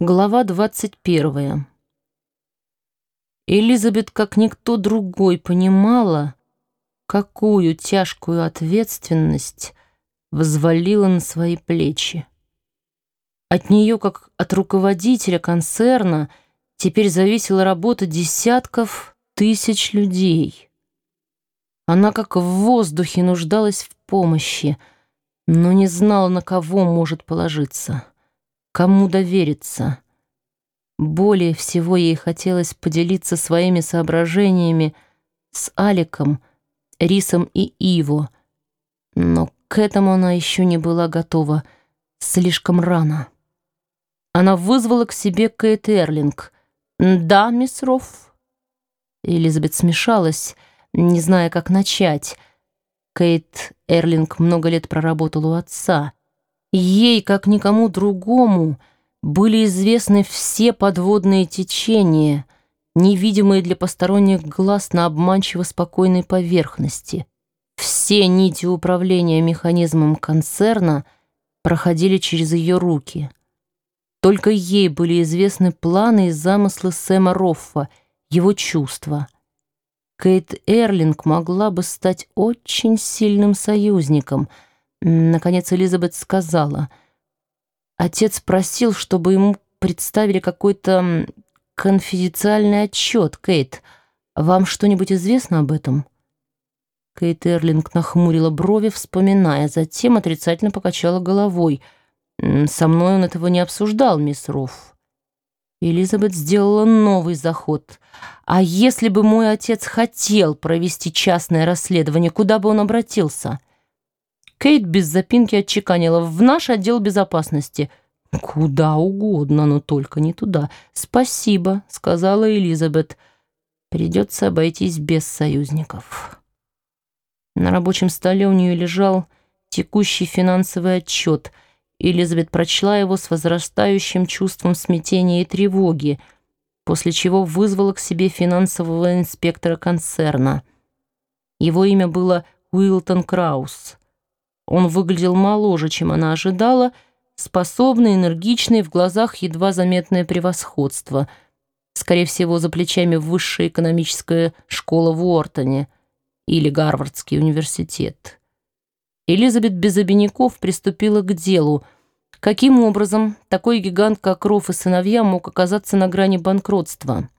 Глава 21. Элизабет, как никто другой, понимала, какую тяжкую ответственность взвалила на свои плечи. От нее, как от руководителя концерна, теперь зависела работа десятков тысяч людей. Она, как в воздухе, нуждалась в помощи, но не знала, на кого может положиться. Кому довериться? Более всего ей хотелось поделиться своими соображениями с Аликом, Рисом и Иво, но к этому она еще не была готова, слишком рано. Она вызвала к себе Кейт Эрлинг. «Да, мисс Рофф?» Элизабет смешалась, не зная, как начать. Кейт Эрлинг много лет проработала у отца — Ей, как никому другому, были известны все подводные течения, невидимые для посторонних глаз на обманчиво спокойной поверхности. Все нити управления механизмом концерна проходили через ее руки. Только ей были известны планы и замыслы Сэма Роффа, его чувства. Кейт Эрлинг могла бы стать очень сильным союзником — Наконец Элизабет сказала. Отец просил, чтобы ему представили какой-то конфиденциальный отчет, Кейт. Вам что-нибудь известно об этом? Кейт Эрлинг нахмурила брови, вспоминая, затем отрицательно покачала головой. «Со мной он этого не обсуждал, мисс Руфф». Элизабет сделала новый заход. «А если бы мой отец хотел провести частное расследование, куда бы он обратился?» Кейт без запинки отчеканила в наш отдел безопасности. «Куда угодно, но только не туда. Спасибо», — сказала Элизабет. «Придется обойтись без союзников». На рабочем столе у нее лежал текущий финансовый отчет. Элизабет прочла его с возрастающим чувством смятения и тревоги, после чего вызвала к себе финансового инспектора концерна. Его имя было Уилтон Краус. Он выглядел моложе, чем она ожидала, способный, энергичный, в глазах едва заметное превосходство. Скорее всего, за плечами высшая экономическая школа в Уортоне или Гарвардский университет. Элизабет без обиняков приступила к делу. Каким образом такой гигант, как Рофф и сыновья, мог оказаться на грани банкротства?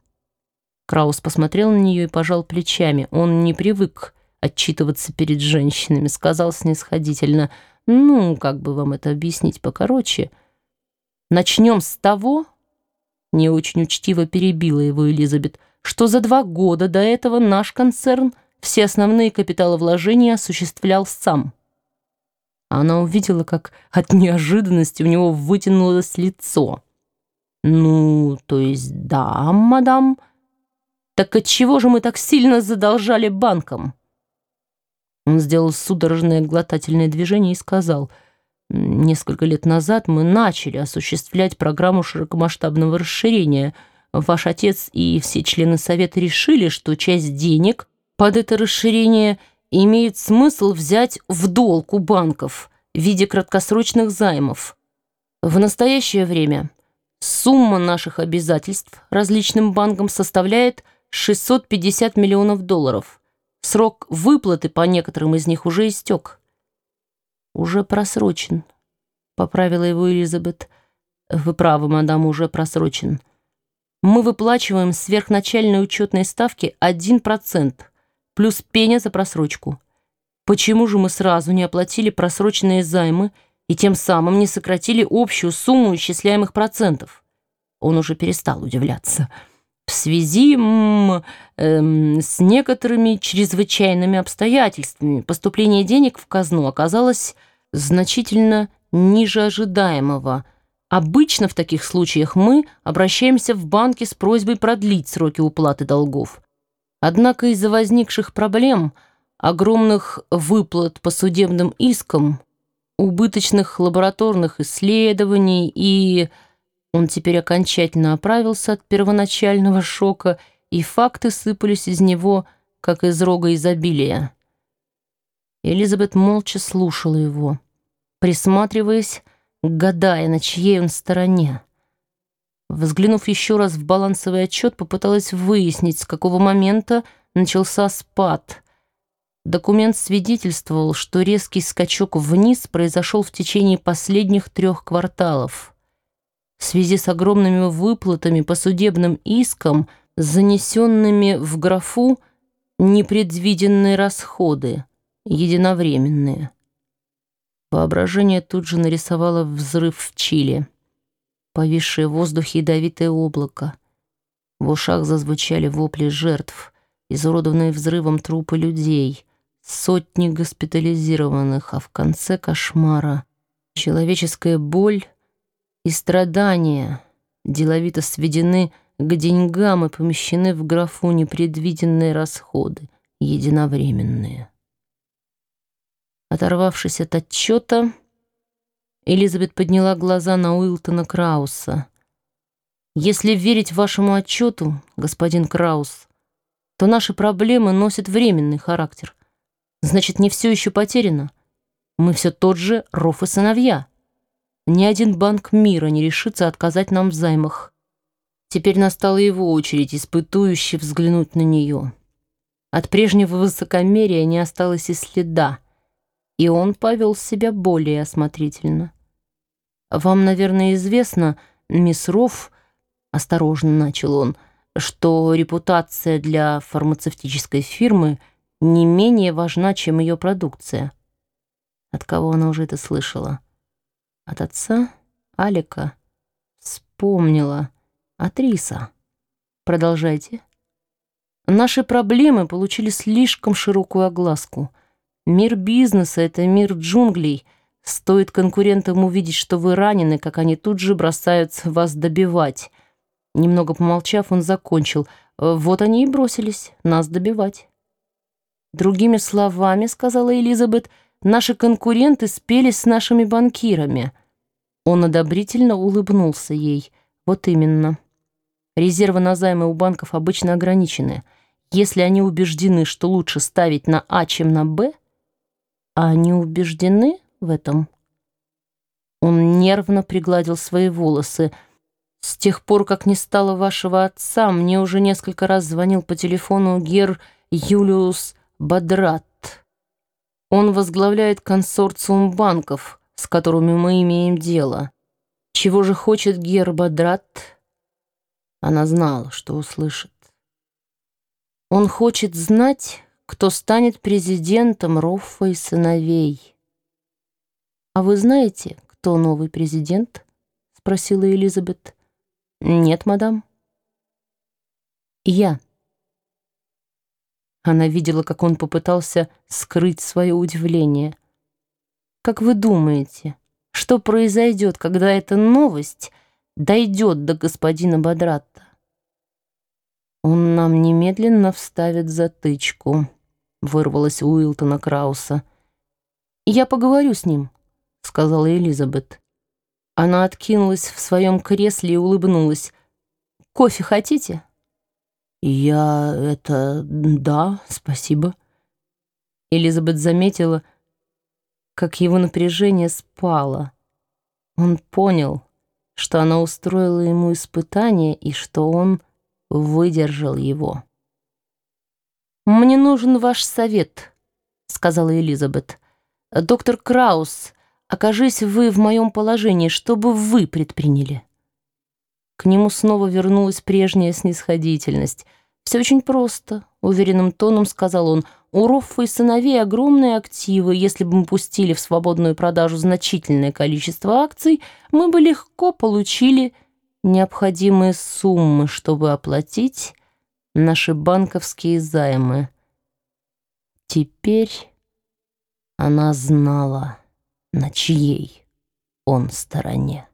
Краус посмотрел на нее и пожал плечами. Он не привык отчитываться перед женщинами, сказал снисходительно, «Ну, как бы вам это объяснить покороче? Начнем с того...» Не очень учтиво перебила его Элизабет, что за два года до этого наш концерн все основные капиталовложения осуществлял сам. Она увидела, как от неожиданности у него вытянулось лицо. «Ну, то есть да, мадам. Так отчего же мы так сильно задолжали банкам?» Он сделал судорожное глотательное движение и сказал, «Несколько лет назад мы начали осуществлять программу широкомасштабного расширения. Ваш отец и все члены Совета решили, что часть денег под это расширение имеет смысл взять в долг у банков в виде краткосрочных займов. В настоящее время сумма наших обязательств различным банкам составляет 650 миллионов долларов. Срок выплаты по некоторым из них уже истек. «Уже просрочен», — поправила его Элизабет. «Вы правы, мадам, уже просрочен. Мы выплачиваем сверхначальной учетной ставки 1%, плюс пеня за просрочку. Почему же мы сразу не оплатили просроченные займы и тем самым не сократили общую сумму исчисляемых процентов?» Он уже перестал удивляться в связи м, э, с некоторыми чрезвычайными обстоятельствами поступление денег в казну оказалось значительно ниже ожидаемого. Обычно в таких случаях мы обращаемся в банки с просьбой продлить сроки уплаты долгов. Однако из-за возникших проблем, огромных выплат по судебным искам, убыточных лабораторных исследований и он теперь окончательно оправился от первоначального шока, и факты сыпались из него, как из рога изобилия. Элизабет молча слушала его, присматриваясь, гадая, на чьей он стороне. Взглянув еще раз в балансовый отчет, попыталась выяснить, с какого момента начался спад. Документ свидетельствовал, что резкий скачок вниз произошел в течение последних трех кварталов. В связи с огромными выплатами по судебным искам, занесенными в графу «непредвиденные расходы», единовременные. Воображение тут же нарисовало взрыв в Чили. Повисшее в воздухе ядовитое облако. В ушах зазвучали вопли жертв, изуродованные взрывом трупы людей, сотни госпитализированных, а в конце кошмара человеческая боль и страдания деловито сведены к деньгам и помещены в графу непредвиденные расходы, единовременные. Оторвавшись от отчета, Элизабет подняла глаза на Уилтона Крауса. «Если верить вашему отчету, господин Краус, то наши проблемы носят временный характер. Значит, не все еще потеряно. Мы все тот же Роф и сыновья. Ни один банк мира не решится отказать нам в займах. Теперь настала его очередь испытующе взглянуть на нее. От прежнего высокомерия не осталось и следа, и он повел себя более осмотрительно. «Вам, наверное, известно, мисс Рофф, — осторожно начал он, — что репутация для фармацевтической фирмы не менее важна, чем ее продукция. От кого она уже это слышала? От отца? Алика? Вспомнила. От Риса. Продолжайте. Наши проблемы получили слишком широкую огласку. Мир бизнеса — это мир джунглей — Стоит конкурентам увидеть, что вы ранены, как они тут же бросаются вас добивать. Немного помолчав, он закончил. Вот они и бросились нас добивать. Другими словами, сказала Элизабет, наши конкуренты спелись с нашими банкирами. Он одобрительно улыбнулся ей. Вот именно. Резервы на займы у банков обычно ограничены. Если они убеждены, что лучше ставить на А, чем на Б, а они убеждены, в этом. Он нервно пригладил свои волосы. «С тех пор, как не стало вашего отца, мне уже несколько раз звонил по телефону гер Юлиус Бадрат. Он возглавляет консорциум банков, с которыми мы имеем дело. Чего же хочет гер Бадрат?» Она знала, что услышит. «Он хочет знать, кто станет президентом Роффа и сыновей». «А вы знаете, кто новый президент?» — спросила Элизабет. «Нет, мадам». «Я». Она видела, как он попытался скрыть свое удивление. «Как вы думаете, что произойдет, когда эта новость дойдет до господина Бадратта?» «Он нам немедленно вставит затычку», — вырвалась Уилтона Крауса. «Я поговорю с ним», — сказала Элизабет. Она откинулась в своем кресле и улыбнулась. «Кофе хотите?» «Я... это... да, спасибо». Элизабет заметила, как его напряжение спало. Он понял, что она устроила ему испытание и что он выдержал его. «Мне нужен ваш совет», — сказала Элизабет. «Доктор Краус Окажись вы в моем положении, что бы вы предприняли?» К нему снова вернулась прежняя снисходительность. «Все очень просто», — уверенным тоном сказал он. «У Роффа и сыновей огромные активы. Если бы мы пустили в свободную продажу значительное количество акций, мы бы легко получили необходимые суммы, чтобы оплатить наши банковские займы». Теперь она знала на чьей он стороне.